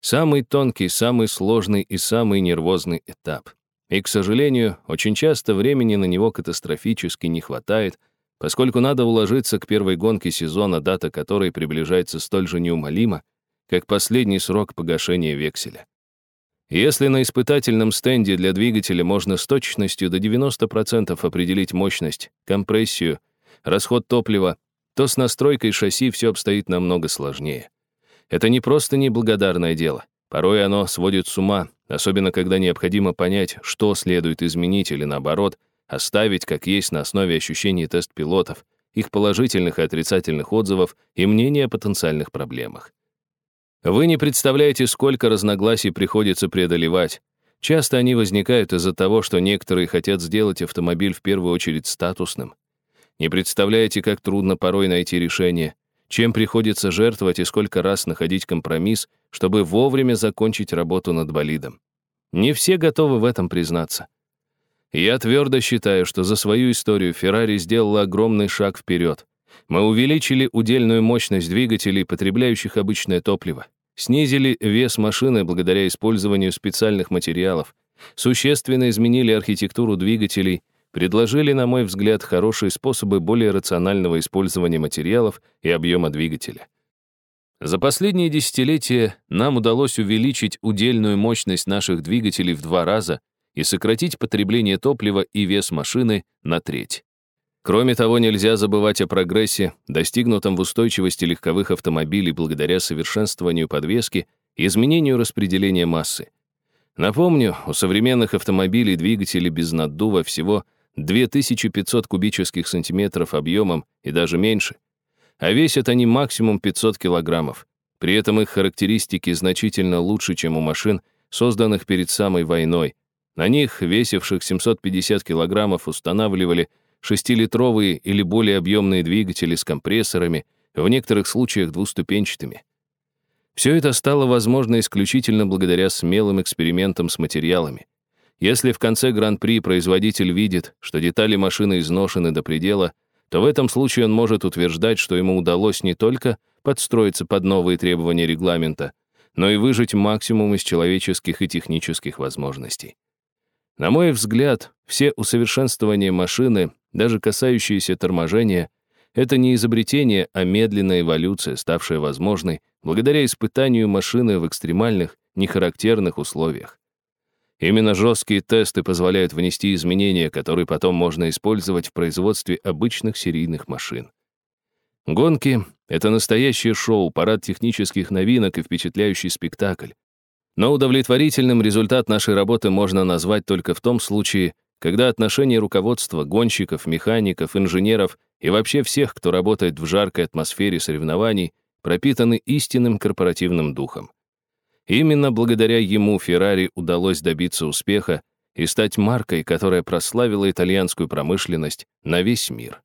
Самый тонкий, самый сложный и самый нервозный этап. И, к сожалению, очень часто времени на него катастрофически не хватает, поскольку надо уложиться к первой гонке сезона, дата которой приближается столь же неумолимо, как последний срок погашения векселя. Если на испытательном стенде для двигателя можно с точностью до 90% определить мощность, компрессию, расход топлива, то с настройкой шасси все обстоит намного сложнее. Это не просто неблагодарное дело. Порой оно сводит с ума, особенно когда необходимо понять, что следует изменить или, наоборот, оставить как есть на основе ощущений тест-пилотов, их положительных и отрицательных отзывов и мнений о потенциальных проблемах. Вы не представляете, сколько разногласий приходится преодолевать. Часто они возникают из-за того, что некоторые хотят сделать автомобиль в первую очередь статусным. Не представляете, как трудно порой найти решение, чем приходится жертвовать и сколько раз находить компромисс, чтобы вовремя закончить работу над болидом. Не все готовы в этом признаться. Я твердо считаю, что за свою историю Ferrari сделала огромный шаг вперед. Мы увеличили удельную мощность двигателей, потребляющих обычное топливо, снизили вес машины благодаря использованию специальных материалов, существенно изменили архитектуру двигателей — предложили, на мой взгляд, хорошие способы более рационального использования материалов и объема двигателя. За последние десятилетия нам удалось увеличить удельную мощность наших двигателей в два раза и сократить потребление топлива и вес машины на треть. Кроме того, нельзя забывать о прогрессе, достигнутом в устойчивости легковых автомобилей благодаря совершенствованию подвески и изменению распределения массы. Напомню, у современных автомобилей двигатели без наддува всего 2500 кубических сантиметров объемом и даже меньше. А весят они максимум 500 килограммов. При этом их характеристики значительно лучше, чем у машин, созданных перед самой войной. На них, весивших 750 килограммов, устанавливали 6-литровые или более объемные двигатели с компрессорами, в некоторых случаях двуступенчатыми. Все это стало возможно исключительно благодаря смелым экспериментам с материалами. Если в конце Гран-при производитель видит, что детали машины изношены до предела, то в этом случае он может утверждать, что ему удалось не только подстроиться под новые требования регламента, но и выжить максимум из человеческих и технических возможностей. На мой взгляд, все усовершенствования машины, даже касающиеся торможения, это не изобретение, а медленная эволюция, ставшая возможной благодаря испытанию машины в экстремальных, нехарактерных условиях. Именно жесткие тесты позволяют внести изменения, которые потом можно использовать в производстве обычных серийных машин. Гонки — это настоящее шоу, парад технических новинок и впечатляющий спектакль. Но удовлетворительным результат нашей работы можно назвать только в том случае, когда отношения руководства, гонщиков, механиков, инженеров и вообще всех, кто работает в жаркой атмосфере соревнований, пропитаны истинным корпоративным духом. Именно благодаря ему Феррари удалось добиться успеха и стать маркой, которая прославила итальянскую промышленность на весь мир.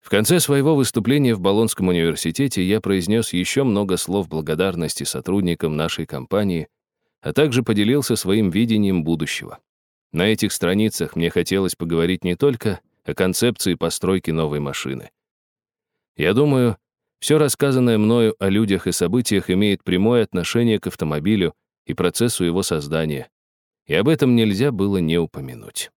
В конце своего выступления в Болонском университете я произнес еще много слов благодарности сотрудникам нашей компании, а также поделился своим видением будущего. На этих страницах мне хотелось поговорить не только о концепции постройки новой машины. Я думаю, все рассказанное мною о людях и событиях имеет прямое отношение к автомобилю и процессу его создания, и об этом нельзя было не упомянуть.